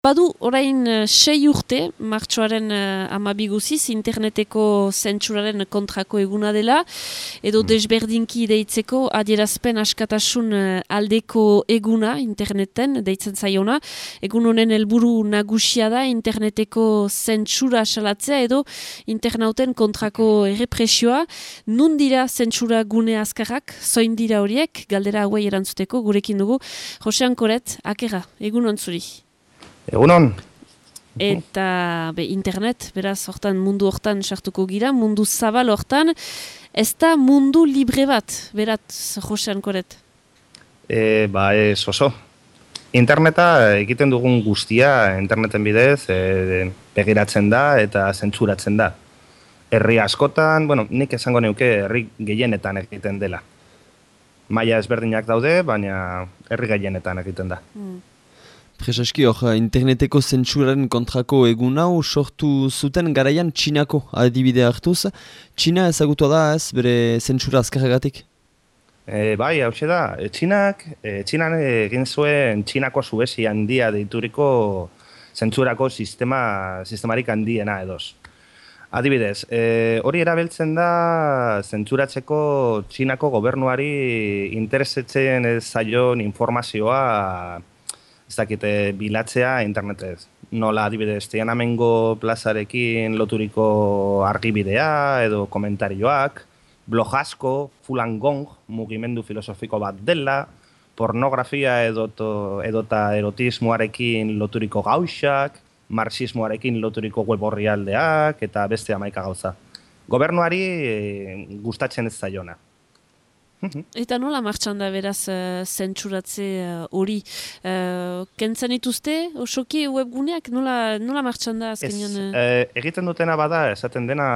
Badu, orain uh, sei urte, martxoaren uh, amabiguziz, interneteko zentsuraren kontrako eguna dela, edo mm. desberdinki deitzeko adierazpen askatasun uh, aldeko eguna interneten, deitzen zaiona. Egun honen helburu nagusia da interneteko zentsura salatzea edo internauten kontrako errepresioa. Nun dira zentsura gune azkarrak, zoin dira horiek, galdera hauei erantzuteko, gurekin dugu. Josean Koret, akera, egun ontzuri. Egunon. Eta be, internet, beraz, hortan mundu hortan sartuko gira, mundu zabal hortan, ez da mundu libre bat, berat, Josean Koret? E, ba, ez oso. Interneta egiten dugun guztia interneten bidez e, begiratzen da eta zentsuratzen da. Herri askotan, bueno, nik esango neuke herri gehienetan egiten dela. Maia ezberdinak daude, baina herri gehienetan egiten da. Mm. Prezeski, hor, interneteko zentsuraren kontrako egun hau sortu zuten garaian Txinako adibide hartuz. Txina ezagutu da ez, bere zentsura azkarregatik? E, bai, hau da, e, Txinak, e, Txinan egin zuen Txinako zubesi handia deituriko zentsurako sistema, sistemarik handiena edoz. Adibidez, e, hori erabiltzen da zentsuratzeko Txinako gobernuari interesetzen zaion informazioa ez dakite bilatzea internetez. Nola adibidez, tianamengo plazarekin loturiko argibidea edo komentarioak, blog asko, fulangong, mugimendu filosofiko bat dela, pornografia edota, edota erotismoarekin loturiko gauxak, marxismoarekin loturiko web aldeak, eta beste amaika gauza. Gobernuari e, gustatzen ez zaiona. Mhm. Eta nola martxan da beraz uh, zentsuratze eh, hori? Uh, kentzen ituzte, osoki webguneak, nola, nola martxan da azkenean? Ez, egiten dutena bada, esaten dena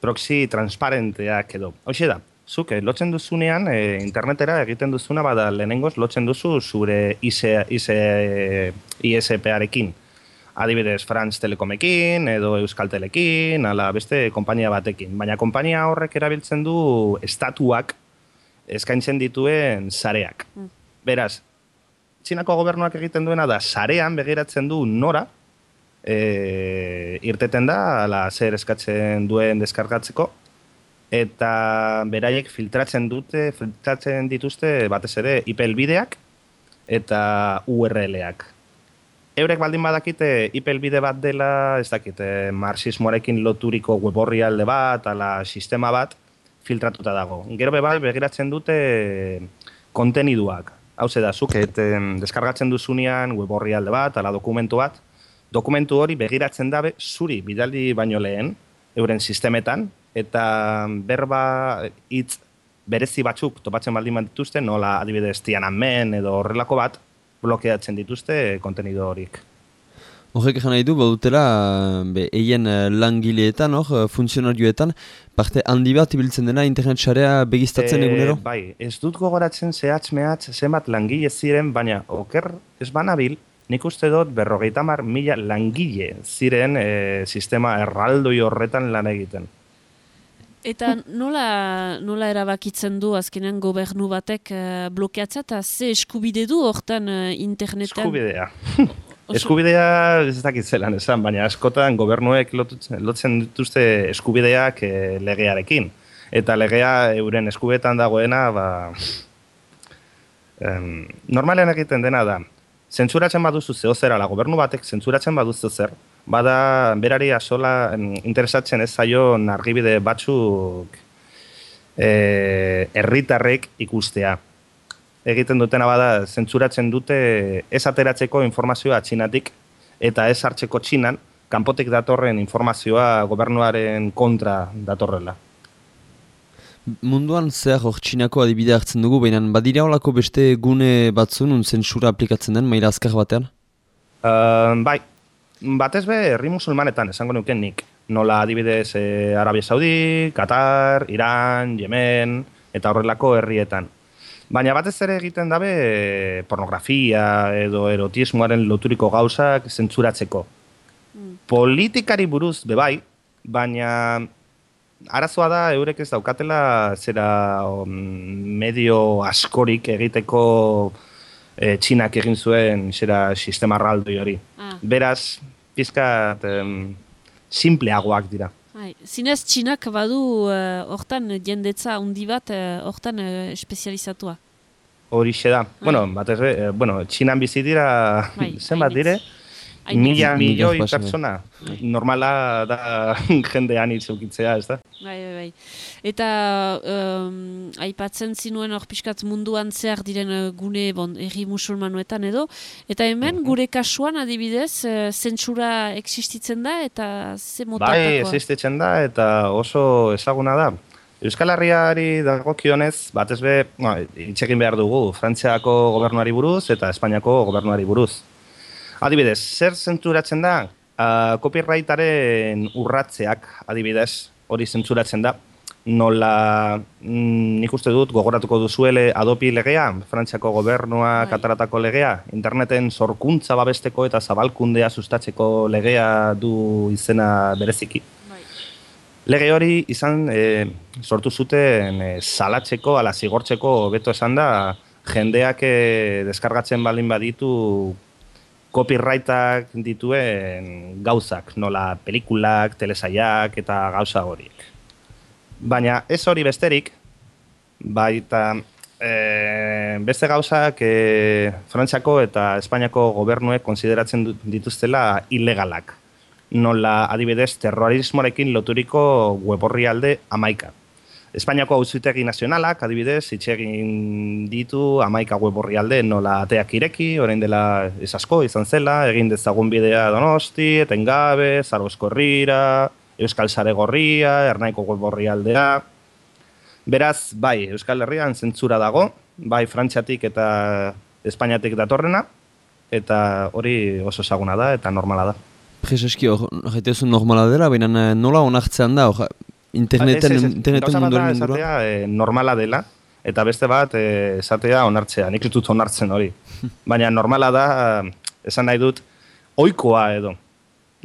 proxy transparenteak edo. Hoxe da, zuk, lotzen duzunean, internetera egiten duzuna bada lehenengoz, lotzen duzu zure ISP-arekin. Adibidez, Franz Telekomekin edo Euskal Telekin, ala beste konpainia batekin. Baina konpainia horrek erabiltzen du estatuak eskaintzen dituen sareak. Mm. Beraz, Txinako gobernuak egiten duena da, sarean begiratzen du nora, e, irteten da, ala zer eskatzen duen deskargatzeko, eta beraiek filtratzen dute, filtratzen dituzte batez ere IP elbideak eta URL-ak. Eurek baldin badakite IP elbide bat dela, ez dakite, marxismoarekin loturiko web alde bat, ala sistema bat, filtratuta dago. Gero bebai begiratzen dute konteniduak. Hau da, zuk, et, deskargatzen duzunean web horri alde bat, ala dokumentu bat, dokumentu hori begiratzen dabe zuri bidaldi baino lehen, euren sistemetan, eta berba hitz berezi batzuk topatzen baldin dituzte, nola adibidez tianan men edo horrelako bat, blokeatzen dituzte kontenidu horik. Horrek egin nahi du, badutela, be, eien eh, langileetan, hor, eh, funtzionarioetan, parte handi bat ibiltzen dena internet xarea begiztatzen e, egunero? Bai, ez dut gogoratzen zehatz mehatz zenbat langile ziren, baina oker ez banabil, nik uste dut berrogeita mar mila langile ziren e, sistema erraldoi horretan lan egiten. Eta nola, nola erabakitzen du azkenean gobernu batek blokeatzea eta ze eskubide du hortan internetan? Eskubidea. Eskubidea ez dakit zelan esan, baina askotan gobernuek lotzen dituzte eskubideak e, legearekin. Eta legea euren eskubetan dagoena, ba... Em, normalean egiten dena da, zentsuratzen baduzu zeo zer, ala gobernu batek zentsuratzen baduzu zer, bada berari asola interesatzen ez zaio nargibide batzuk eh, herritarrek ikustea egiten dutena bada zentsuratzen dute ez ateratzeko informazioa txinatik eta ez hartzeko txinan kanpotik datorren informazioa gobernuaren kontra datorrela. Munduan zer hor txinako adibide hartzen dugu, baina badira olako beste gune batzun un zentsura aplikatzen den, maila azkar batean? Uh, bai, batez be, herri musulmanetan esango nuken nik. Nola adibidez eh, Arabia Saudi, Qatar, Iran, Yemen, eta horrelako herrietan. Baina batez ere egiten dabe pornografia edo erotismoaren loturiko gauzak zentzuratzeko. Mm. Politikari buruz bebai, baina arazoa da eurek ez daukatela zera um, medio askorik egiteko e, Txinak egin zuen zera sistema raldoi hori. Ah. Beraz, pizkat em, simpleagoak dira. Bai, zinez txinak badu eh, hortan jendetza handi bat eh, hortan uh, espezializatua. Horixe da. Bueno, batez be, eh, bueno, Txinan bizi dira Bai, zenbat dire? Mila milioi pertsona. pertsona. Normala da jendean itzukitzea, ez da? Bai, bai, bai. Eta um, aipatzen zinuen hor pixkat munduan zehar diren eh, gune bon, erri musulmanuetan edo. Eta hemen gure kasuan adibidez uh, zentsura existitzen da eta ze Bai, motatakoa. existitzen da eta oso ezaguna da. Euskal Herriari dagokionez, batez be, no, itxekin behar dugu, Frantziako gobernuari buruz eta Espainiako gobernuari buruz. Adibidez, zer zentzuratzen da? Uh, copyrightaren urratzeak, adibidez, hori zentzuratzen da. Nola, mm, nik uste dut, gogoratuko duzuele adopi legea, Frantziako gobernuak Bai. ataratako legea, interneten sorkuntza babesteko eta zabalkundea sustatzeko legea du izena bereziki. Bai. Lege hori izan e, sortu zuten e, salatzeko, ala zigortzeko hobeto esan da, jendeak e, deskargatzen balin baditu copyrightak dituen gauzak, nola pelikulak, telesaiak eta gauza horiek. Baina ez hori besterik, baita e, beste gauzak e, Frantziako eta Espainiako gobernuek konsideratzen dituztela ilegalak. Nola adibidez terrorismorekin loturiko web orrialde amaika. Espainiako auzitegi nazionalak, adibidez, hitz egin ditu amaika web orrialde nola ateak ireki, orain dela ez asko izan zela, egin dezagun bidea donosti, etengabe, zarozko herrira, Euskal Sare Gorria, Ernaiko web orrialdea. Beraz, bai, Euskal Herrian zentzura dago, bai Frantziatik eta Espainiatik datorrena, eta hori oso ezaguna da eta normala da. Prezeski, hor, normala dela, baina eh, nola onartzean da, hor, interneten, Ez, ez, ez. interneten munduaren mundura. esatea eh, normala dela, eta beste bat eh, esatea onartzea, nik ez dut onartzen hori. Baina normala da, eh, esan nahi dut, oikoa edo.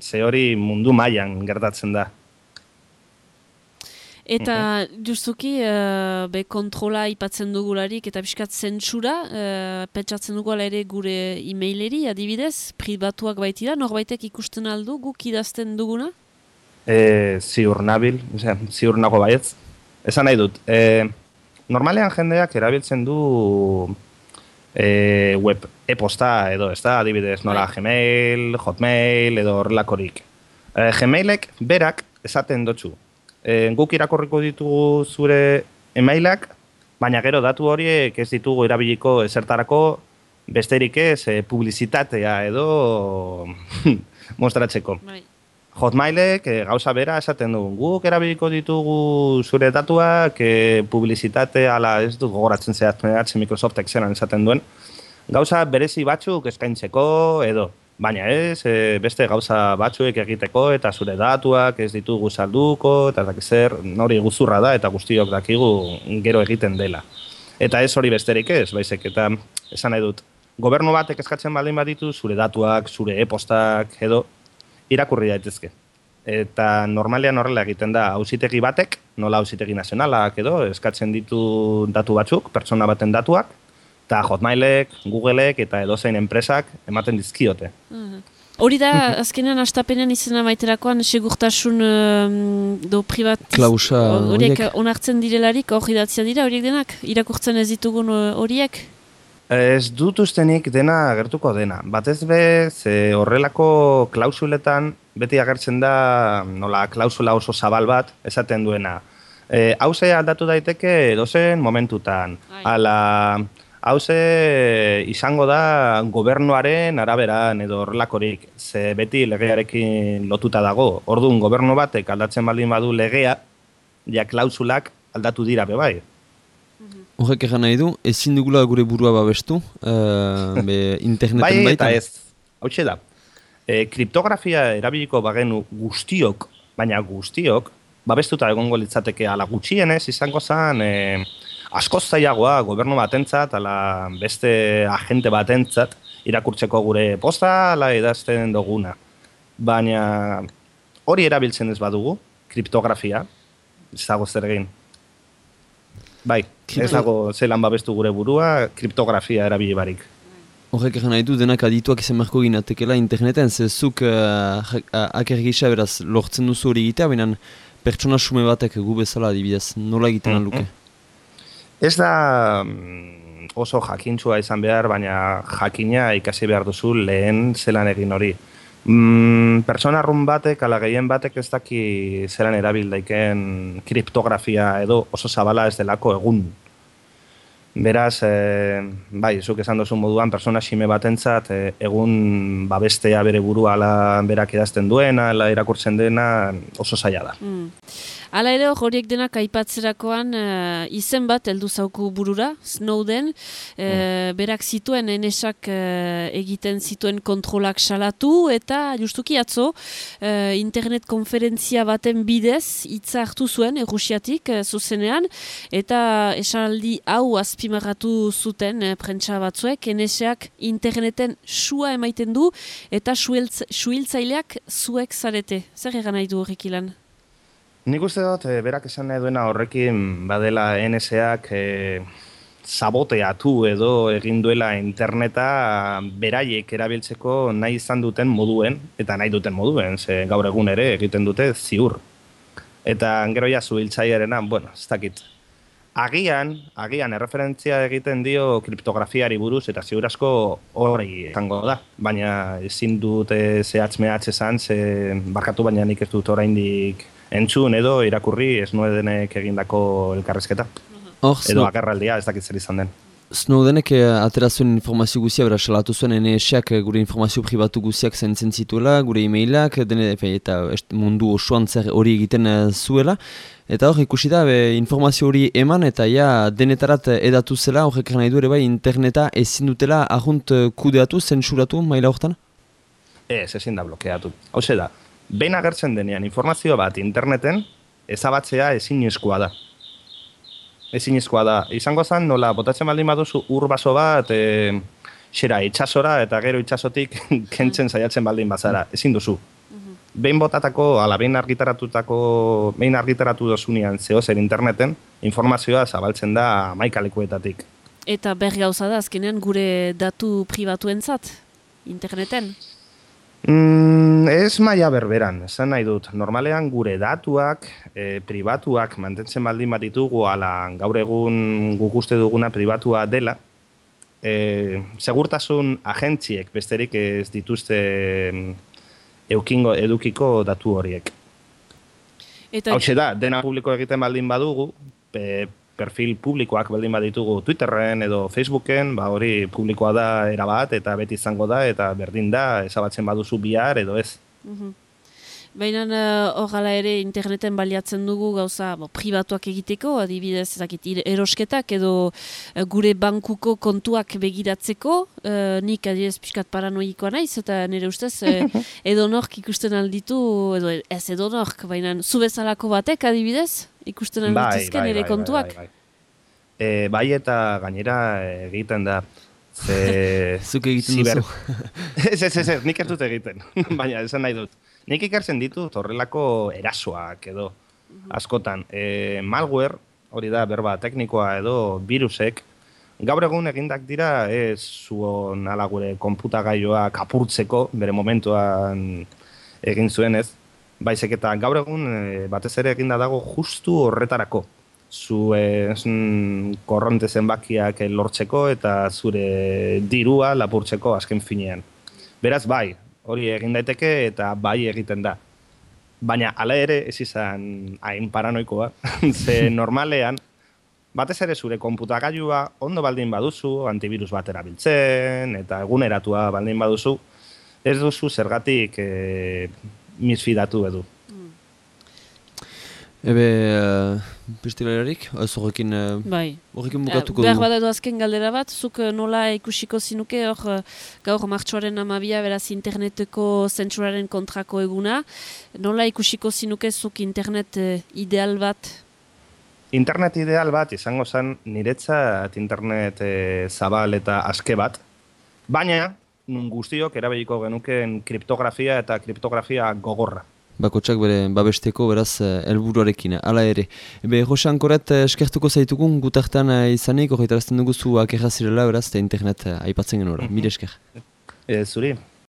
Ze hori mundu mailan gertatzen da. Eta justuki eh, be kontrola aipatzen dugularik eta pixkat zentsura, uh, pentsatzen dugu ere gure e-maileri adibidez, pribatuak baitira, norbaitek ikusten aldu guk idazten duguna? E, ziur nabil, osea, ziur nago baietz. Esan nahi dut, e, normalean jendeak erabiltzen du e, web e-posta edo, ez da, adibidez, nola Gmail, Hotmail edo horrelakorik. E, Gmailek berak esaten dotzu. E, guk irakorriko ditugu zure emailak, baina gero datu horiek ez ditugu erabiliko ezertarako besterik ez e, publizitatea edo mostratzeko. Bai. Hotmailek e, gauza bera esaten du. Guk erabiliko ditugu zure datuak e, publizitate ala ez dut gogoratzen zehatzen Microsoftek zelan esaten duen. Gauza berezi batzuk eskaintzeko edo. Baina ez, e, beste gauza batzuek egiteko eta zure datuak ez ditugu salduko eta ez zer nori guzurra da eta guztiok dakigu gero egiten dela. Eta ez hori besterik ez, baizik eta esan nahi dut. Gobernu batek eskatzen baldin baditu zure datuak, zure e-postak edo irakurri daitezke. Eta normalean horrela egiten da auzitegi batek, nola auzitegi nazionalak edo, eskatzen ditu datu batzuk, pertsona baten datuak, eta Hotmailek, Googleek eta edozein enpresak ematen dizkiote. Mhm. Hori da, azkenean astapenean izena maiterakoan segurtasun um, do privat... Klausa horiek horiek. onartzen direlarik, hor idatzia dira horiek denak? Irakurtzen ez ditugun uh, horiek? Ez dut ustenik dena gertuko dena. Batez be, ze horrelako klausuletan beti agertzen da nola klausula oso zabal bat esaten duena. E, hauze aldatu daiteke edozen momentutan. Ai. Ala, hauze izango da gobernuaren araberan edo horrelakorik. Ze beti legearekin lotuta dago. Orduan gobernu batek aldatzen baldin badu legea, ja klausulak aldatu dira be bai. Horrek egan nahi du, ezin dugula gure burua babestu, uh, be interneten Bai baita. ez, hau da. E, kriptografia erabiliko bagenu guztiok, baina guztiok, babestuta egongo litzateke ala gutxienez izango zen e, askoz zailagoa gobernu batentzat, ala beste agente batentzat, irakurtzeko gure posta, ala idazten duguna. Baina hori erabiltzen ez badugu, kriptografia, ez zer egin. Bai, ez Kripto- dago zelan babestu gure burua, kriptografia erabili barik. Horrek egin nahi du denak adituak izan beharko ginatekela interneten, ze zuk uh, aker gisa beraz lortzen duzu hori egitea, baina pertsona sume batek gu bezala adibidez, nola egiten mm -hmm. Ez da mm, oso jakintzua izan behar, baina jakina ikasi behar duzu lehen zelan egin hori. Mm, persona arrun batek, ala gehien batek ez daki zelan erabil daiken kriptografia edo oso zabala ez delako egun Beraz, e, bai, zuk esan duzu moduan, persona xime batentzat e, egun babestea bere burua ala berak idazten duena, ala irakurtzen dena oso zaila da. Mm. Hala ere horiek denak aipatzerakoan uh, izen bat heldu zauku burura, Snowden, uh, berak zituen enesak uh, egiten zituen kontrolak salatu eta justuki atzo internet konferentzia baten bidez hitza hartu zuen errusiatik uh, zuzenean eta esaldi hau azpimarratu zuten uh, prentsa batzuek enesak interneten sua emaiten du eta suhiltzaileak zuek zarete. Zer egan nahi du horrek ilan? Nik uste dut, e, berak esan nahi duena horrekin badela NSAak e, saboteatu edo egin duela interneta beraiek erabiltzeko nahi izan duten moduen, eta nahi duten moduen, ze gaur egun ere egiten dute ziur. Eta gero ja zuhiltzaiarena, bueno, ez dakit. Agian, agian, erreferentzia egiten dio kriptografiari buruz, eta ziur asko hori izango da. Baina ezin dute zehatz mehatz esan, ze barkatu baina nik ez dut oraindik entzun edo irakurri ez denek egindako elkarrezketa. Or, edo akarraldia ez dakit zer izan den. Snowdenek eh, atera zuen informazio guzia, bera salatu zuen NSak eh, gure informazio pribatu guziak zentzen zituela, gure e-mailak, dene, eta mundu osoan zer hori egiten eh, zuela. Eta hor, ikusi da, informazio hori eman eta ja denetarat edatu zela, horrek nahi du ere bai interneta ezin dutela ahunt kudeatu, zentsuratu maila horretan? Ez, ezin da blokeatu. Hau da, behin agertzen denean informazio bat interneten, ezabatzea ezin da. Ezin da. Izango zen, nola, botatzen baldin baduzu urbaso bat, e, xera, itxasora, eta gero itxasotik kentzen saiatzen baldin bazara. Ezin duzu. Mhm. Behin botatako, ala, behin argitaratutako, behin argitaratu dozunean zeo interneten, informazioa zabaltzen da maikalekuetatik. Eta berri gauza da, azkenean gure datu pribatuentzat, interneten? Mm, ez maia berberan, esan nahi dut. Normalean gure datuak, e, pribatuak, mantentzen baldin bat ditugu, ala gaur egun guk uste duguna pribatua dela, e, segurtasun agentziek besterik ez dituzte mm, eukingo edukiko datu horiek. Eta... Hau da, dena publiko egiten baldin badugu, pe, perfil publikoak baldin baditugu Twitterren edo Facebooken, ba hori publikoa da erabat eta beti izango da eta berdin da ezabatzen baduzu bihar edo ez. Mm Baina uh, ere interneten baliatzen dugu gauza bo, pribatuak egiteko, adibidez ezakit, erosketak edo uh, gure bankuko kontuak begiratzeko, uh, nik adibidez pixkat paranoikoa naiz, eta nire ustez uh, edo nork ikusten alditu, edo ez edo nork, baina zu bezalako batek adibidez, ikusten aldituzken bai, ere bai, kontuak. Bai, bai, bai. E, bai eta gainera egiten da. Ze... Zuk egiten duzu. ez, ez, ez, nik ez dut egiten, baina esan nahi dut. Nik ikartzen ditut horrelako erasoak edo askotan. E, malware, hori da berba teknikoa edo virusek, gaur egun egindak dira ez zuon ala gure konputagaioa kapurtzeko, bere momentuan egin zuen ez. Baizek eta gaur egun e, batez ere eginda dago justu horretarako. Zu e, korronte zenbakiak lortzeko eta zure dirua lapurtzeko azken finean. Beraz, bai, hori egin daiteke eta bai egiten da. Baina hala ere ez izan hain paranoikoa, ze normalean, batez ere zure konputagailua ondo baldin baduzu, antivirus bat erabiltzen, eta eguneratua baldin baduzu, ez duzu zergatik e, misfidatu edu. Ebe, uh, pistilerarik, ez horrekin, uh, bai. horrekin bukatuko dugu. Behar bat azken galdera bat, zuk uh, nola ikusiko zinuke, hor gaur martxoaren amabia, beraz interneteko zentsuraren kontrako eguna, nola ikusiko zinuke zuk internet ideal bat? Internet ideal bat izango zen niretzat internet zabal eta aske bat, baina nun guztiok erabiliko genuken kriptografia eta kriptografia gogorra bakotsak bere babesteko beraz helburuarekin hala ere. Ebe, Josean Koret, eskertuko zaitugun gutartan izanik, horretarazten dugu zu akerrazirela beraz, eta internet aipatzen genora. Mm -hmm. Mire esker. E, zuri.